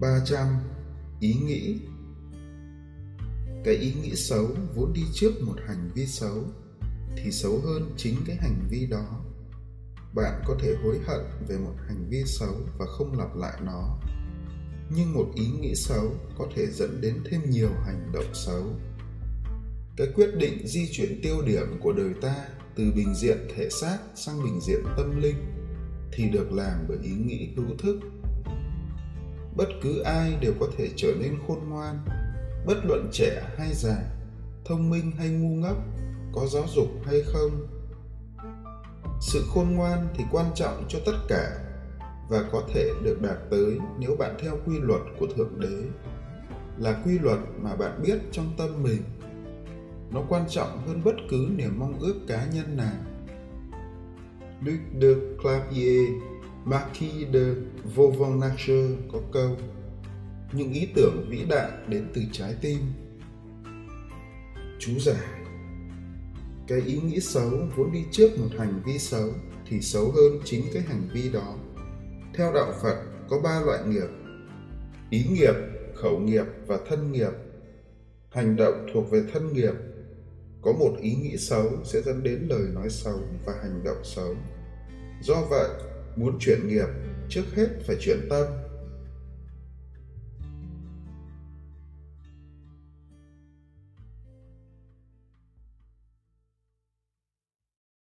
300 Ý nghĩ Cái ý nghĩ xấu vốn đi trước một hành vi xấu thì xấu hơn chính cái hành vi đó. Bạn có thể hối hận về một hành vi xấu và không lặp lại nó. Nhưng một ý nghĩ xấu có thể dẫn đến thêm nhiều hành động xấu. Cái quyết định di chuyển tiêu điểm của đời ta từ bình diện thể xác sang bình diện tâm linh thì được làm bởi ý nghĩ hữu thức bất cứ ai đều có thể trở nên khôn ngoan, bất luận trẻ hay già, thông minh hay ngu ngốc, có giáo dục hay không. Sự khôn ngoan thì quan trọng cho tất cả và có thể được đạt tới nếu bạn theo quy luật của thượng đế, là quy luật mà bạn biết trong tâm mình. Nó quan trọng hơn bất cứ niềm mong ước cá nhân nào. Luc de Clavier Marquis de Vauvannacher có câu Những ý tưởng vĩ đại đến từ trái tim. Chú giải Cái ý nghĩ xấu vốn đi trước một hành vi xấu thì xấu hơn chính cái hành vi đó. Theo đạo Phật có ba loại nghiệp Ý nghiệp, khẩu nghiệp và thân nghiệp. Hành động thuộc về thân nghiệp. Có một ý nghĩ xấu sẽ dẫn đến lời nói xấu và hành động xấu. Do vậy, muốn chuyển nghiệp trước hết phải chuyển tâm.